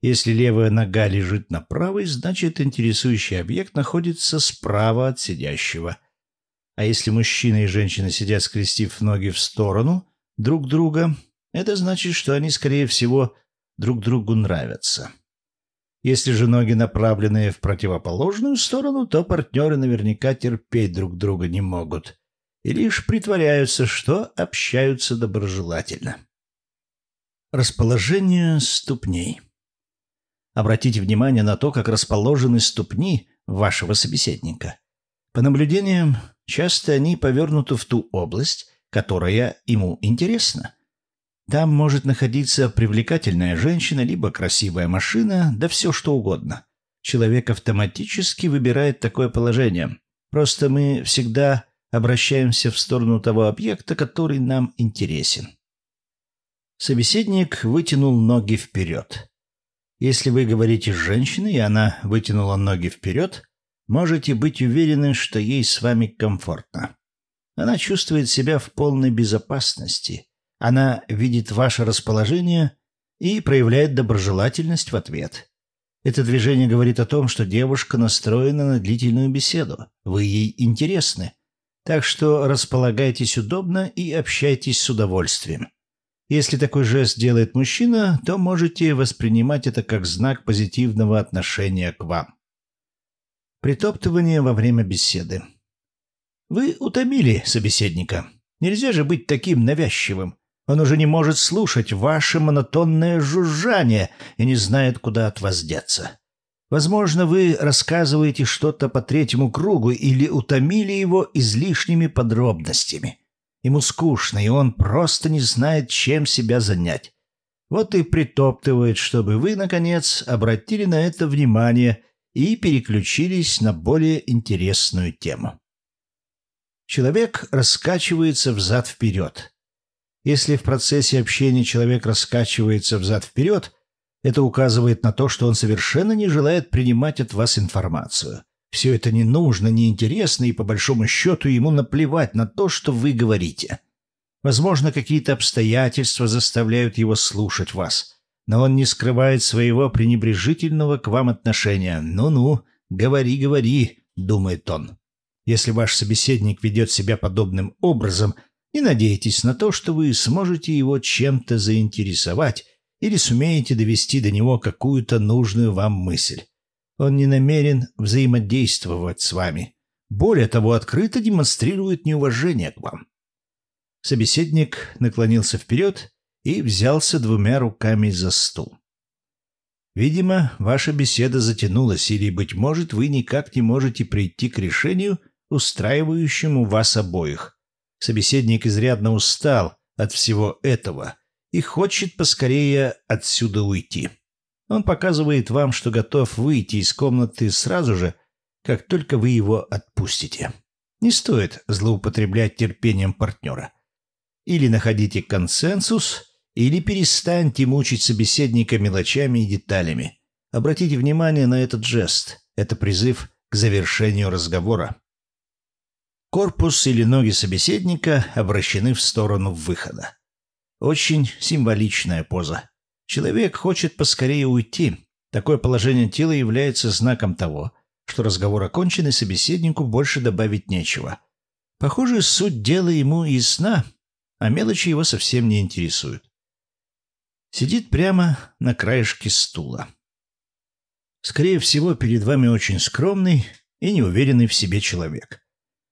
Если левая нога лежит на правой, значит интересующий объект находится справа от сидящего. А если мужчина и женщина сидят, скрестив ноги в сторону друг друга, это значит, что они, скорее всего, друг другу нравятся. Если же ноги направлены в противоположную сторону, то партнеры наверняка терпеть друг друга не могут и лишь притворяются, что общаются доброжелательно. Расположение ступней. Обратите внимание на то, как расположены ступни вашего собеседника. По наблюдениям, часто они повернуты в ту область, которая ему интересна. Там может находиться привлекательная женщина, либо красивая машина, да все что угодно. Человек автоматически выбирает такое положение. Просто мы всегда обращаемся в сторону того объекта, который нам интересен. Собеседник вытянул ноги вперед. Если вы говорите с женщиной, и она вытянула ноги вперед, можете быть уверены, что ей с вами комфортно. Она чувствует себя в полной безопасности – она видит ваше расположение и проявляет доброжелательность в ответ. Это движение говорит о том, что девушка настроена на длительную беседу. Вы ей интересны. Так что располагайтесь удобно и общайтесь с удовольствием. Если такой жест делает мужчина, то можете воспринимать это как знак позитивного отношения к вам. Притоптывание во время беседы. Вы утомили собеседника. Нельзя же быть таким навязчивым. Он уже не может слушать ваше монотонное жужжание и не знает, куда от вас деться. Возможно, вы рассказываете что-то по третьему кругу или утомили его излишними подробностями. Ему скучно, и он просто не знает, чем себя занять. Вот и притоптывает, чтобы вы, наконец, обратили на это внимание и переключились на более интересную тему. Человек раскачивается взад-вперед. Если в процессе общения человек раскачивается взад-вперед, это указывает на то, что он совершенно не желает принимать от вас информацию. Все это не нужно, не интересно, и по большому счету ему наплевать на то, что вы говорите. Возможно, какие-то обстоятельства заставляют его слушать вас, но он не скрывает своего пренебрежительного к вам отношения. «Ну-ну, говори, говори», — думает он. Если ваш собеседник ведет себя подобным образом – не надейтесь на то, что вы сможете его чем-то заинтересовать или сумеете довести до него какую-то нужную вам мысль. Он не намерен взаимодействовать с вами. Более того, открыто демонстрирует неуважение к вам. Собеседник наклонился вперед и взялся двумя руками за стул. Видимо, ваша беседа затянулась, или, быть может, вы никак не можете прийти к решению, устраивающему вас обоих. Собеседник изрядно устал от всего этого и хочет поскорее отсюда уйти. Он показывает вам, что готов выйти из комнаты сразу же, как только вы его отпустите. Не стоит злоупотреблять терпением партнера. Или находите консенсус, или перестаньте мучить собеседника мелочами и деталями. Обратите внимание на этот жест. Это призыв к завершению разговора. Корпус или ноги собеседника обращены в сторону выхода. Очень символичная поза. Человек хочет поскорее уйти. Такое положение тела является знаком того, что разговор окончен и собеседнику больше добавить нечего. Похоже, суть дела ему ясна, а мелочи его совсем не интересуют. Сидит прямо на краешке стула. Скорее всего, перед вами очень скромный и неуверенный в себе человек.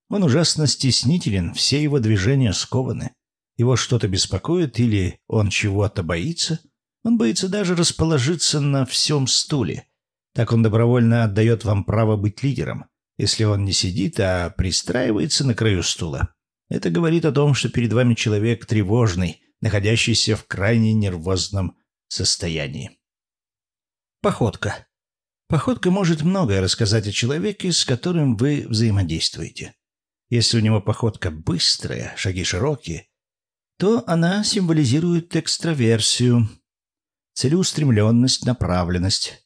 Он ужасно стеснителен, все его движения скованы. Его что-то беспокоит или он чего-то боится – он боится даже расположиться на всем стуле. Так он добровольно отдает вам право быть лидером, если он не сидит, а пристраивается на краю стула. Это говорит о том, что перед вами человек тревожный, находящийся в крайне нервозном состоянии. Походка. Походка может многое рассказать о человеке, с которым вы взаимодействуете. Если у него походка быстрая, шаги широкие, то она символизирует экстраверсию, целеустремленность, направленность.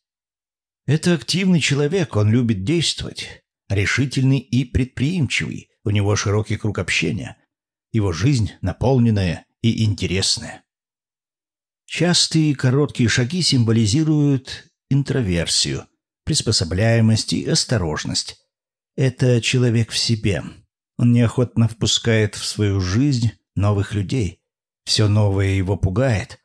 Это активный человек, он любит действовать, решительный и предприимчивый, у него широкий круг общения, его жизнь наполненная и интересная. Частые короткие шаги символизируют интроверсию, приспособляемость и осторожность. Это человек в себе. Он неохотно впускает в свою жизнь новых людей. Все новое его пугает,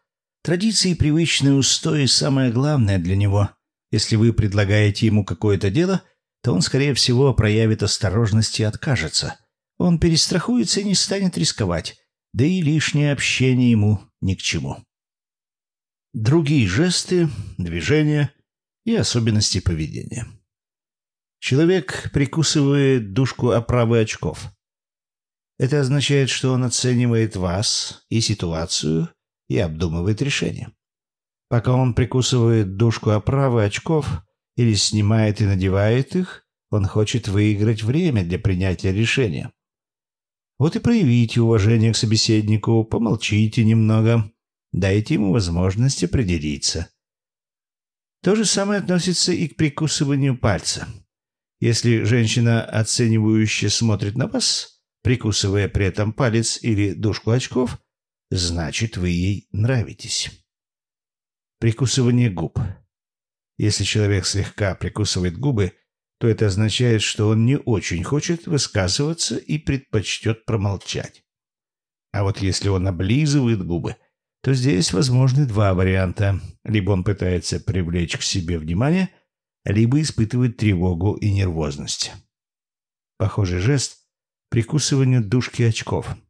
Традиции привычные устои – самое главное для него. Если вы предлагаете ему какое-то дело, то он, скорее всего, проявит осторожность и откажется. Он перестрахуется и не станет рисковать, да и лишнее общение ему ни к чему. Другие жесты, движения и особенности поведения. Человек прикусывает дужку оправы очков. Это означает, что он оценивает вас и ситуацию и обдумывает решение. Пока он прикусывает дужку оправы очков или снимает и надевает их, он хочет выиграть время для принятия решения. Вот и проявите уважение к собеседнику, помолчите немного, дайте ему возможность определиться. То же самое относится и к прикусыванию пальца. Если женщина оценивающе смотрит на вас, прикусывая при этом палец или дужку очков, значит, вы ей нравитесь. Прикусывание губ. Если человек слегка прикусывает губы, то это означает, что он не очень хочет высказываться и предпочтет промолчать. А вот если он облизывает губы, то здесь возможны два варианта. Либо он пытается привлечь к себе внимание, либо испытывает тревогу и нервозность. Похожий жест – прикусывание дужки очков –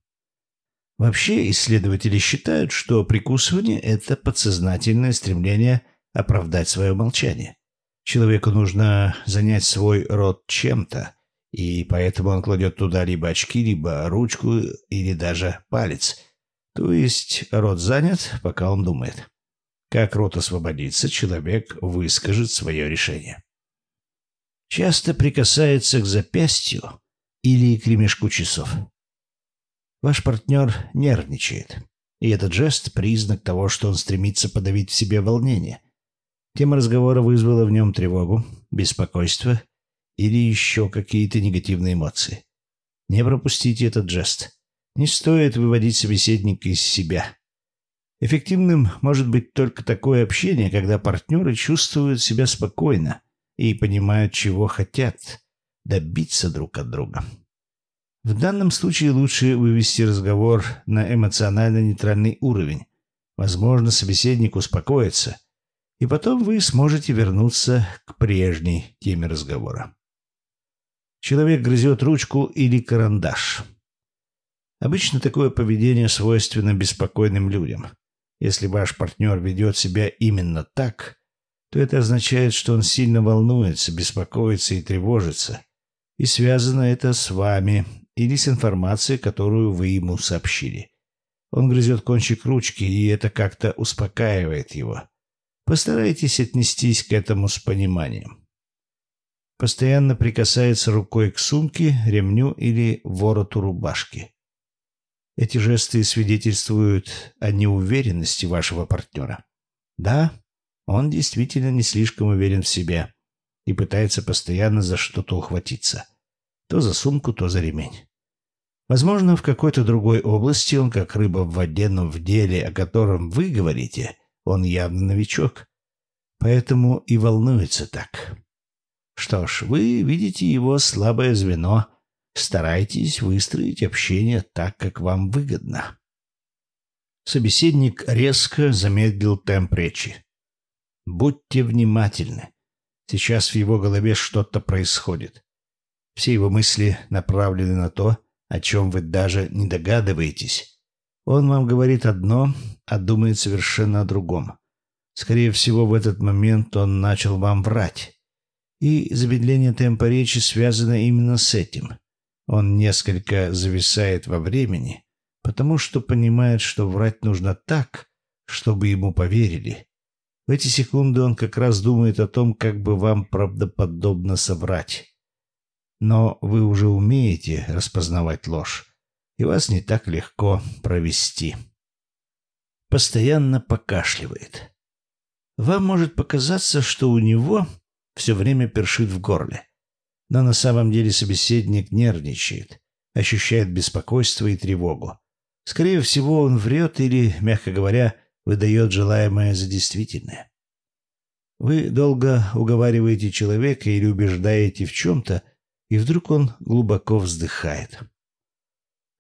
Вообще исследователи считают, что прикусывание – это подсознательное стремление оправдать свое молчание. Человеку нужно занять свой рот чем-то, и поэтому он кладет туда либо очки, либо ручку, или даже палец. То есть рот занят, пока он думает. Как рот освободится, человек выскажет свое решение. Часто прикасается к запястью или к ремешку часов. Ваш партнер нервничает. И этот жест – признак того, что он стремится подавить в себе волнение. Тема разговора вызвала в нем тревогу, беспокойство или еще какие-то негативные эмоции. Не пропустите этот жест. Не стоит выводить собеседника из себя. Эффективным может быть только такое общение, когда партнеры чувствуют себя спокойно и понимают, чего хотят добиться друг от друга. В данном случае лучше вывести разговор на эмоционально-нейтральный уровень. Возможно, собеседник успокоится, и потом вы сможете вернуться к прежней теме разговора. Человек грызет ручку или карандаш. Обычно такое поведение свойственно беспокойным людям. Если ваш партнер ведет себя именно так, то это означает, что он сильно волнуется, беспокоится и тревожится. И связано это с вами или с информацией, которую вы ему сообщили. Он грызет кончик ручки, и это как-то успокаивает его. Постарайтесь отнестись к этому с пониманием. Постоянно прикасается рукой к сумке, ремню или вороту рубашки. Эти жесты свидетельствуют о неуверенности вашего партнера. Да, он действительно не слишком уверен в себе и пытается постоянно за что-то ухватиться. То за сумку, то за ремень. Возможно, в какой-то другой области он как рыба в воде, но в деле, о котором вы говорите, он явно новичок. Поэтому и волнуется так. Что ж, вы видите его слабое звено. Старайтесь выстроить общение так, как вам выгодно. Собеседник резко замедлил темп речи. Будьте внимательны. Сейчас в его голове что-то происходит. Все его мысли направлены на то, о чем вы даже не догадываетесь. Он вам говорит одно, а думает совершенно о другом. Скорее всего, в этот момент он начал вам врать. И замедление темпа речи связано именно с этим. Он несколько зависает во времени, потому что понимает, что врать нужно так, чтобы ему поверили. В эти секунды он как раз думает о том, как бы вам правдоподобно соврать. Но вы уже умеете распознавать ложь, и вас не так легко провести. Постоянно покашливает. Вам может показаться, что у него все время першит в горле. Но на самом деле собеседник нервничает, ощущает беспокойство и тревогу. Скорее всего, он врет или, мягко говоря, выдает желаемое за действительное. Вы долго уговариваете человека или убеждаете в чем-то, и вдруг он глубоко вздыхает.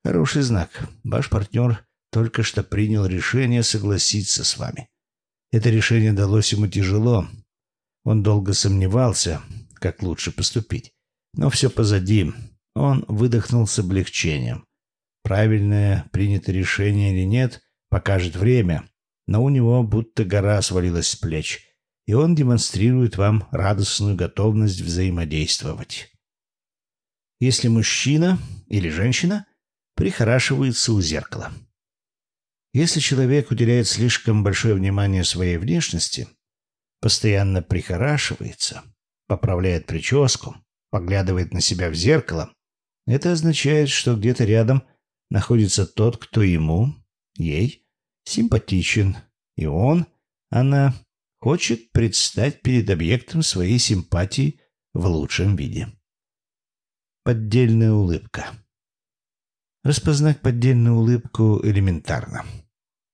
Хороший знак. Ваш партнер только что принял решение согласиться с вами. Это решение далось ему тяжело. Он долго сомневался, как лучше поступить. Но все позади. Он выдохнул с облегчением. Правильное принято решение или нет, покажет время. Но у него будто гора свалилась с плеч, и он демонстрирует вам радостную готовность взаимодействовать. Если мужчина или женщина прихорашивается у зеркала. Если человек уделяет слишком большое внимание своей внешности, постоянно прихорашивается, поправляет прическу, поглядывает на себя в зеркало, это означает, что где-то рядом находится тот, кто ему, ей, симпатичен, и он, она, хочет предстать перед объектом своей симпатии в лучшем виде. Поддельная улыбка. Распознать поддельную улыбку элементарно.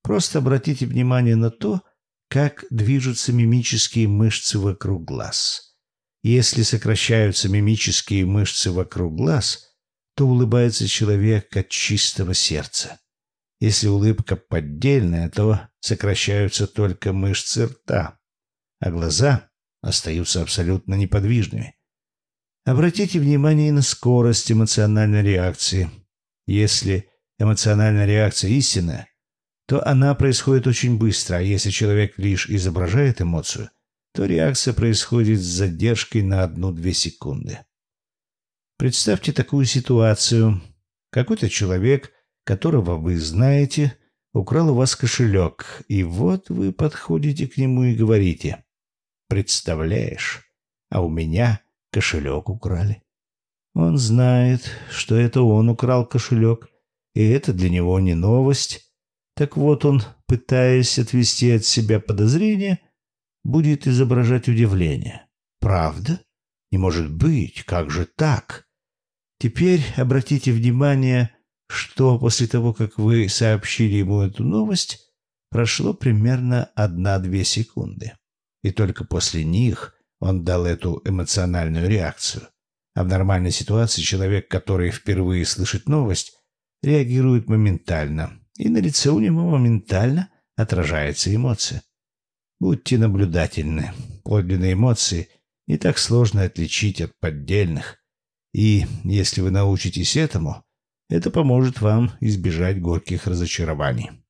Просто обратите внимание на то, как движутся мимические мышцы вокруг глаз. Если сокращаются мимические мышцы вокруг глаз, то улыбается человек от чистого сердца. Если улыбка поддельная, то сокращаются только мышцы рта, а глаза остаются абсолютно неподвижными. Обратите внимание на скорость эмоциональной реакции. Если эмоциональная реакция истинная, то она происходит очень быстро, а если человек лишь изображает эмоцию, то реакция происходит с задержкой на одну-две секунды. Представьте такую ситуацию. Какой-то человек, которого вы знаете, украл у вас кошелек, и вот вы подходите к нему и говорите «Представляешь, а у меня кошелек украли». Он знает, что это он украл кошелек, и это для него не новость, так вот он, пытаясь отвести от себя подозрения, будет изображать удивление. Правда? Не может быть, как же так? Теперь обратите внимание, что после того, как вы сообщили ему эту новость, прошло примерно одна-две секунды. И только после них он дал эту эмоциональную реакцию. А в нормальной ситуации человек, который впервые слышит новость, реагирует моментально, и на лице у него моментально отражается эмоция. Будьте наблюдательны. Подлинные эмоции не так сложно отличить от поддельных. И если вы научитесь этому, это поможет вам избежать горьких разочарований.